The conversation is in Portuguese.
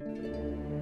Música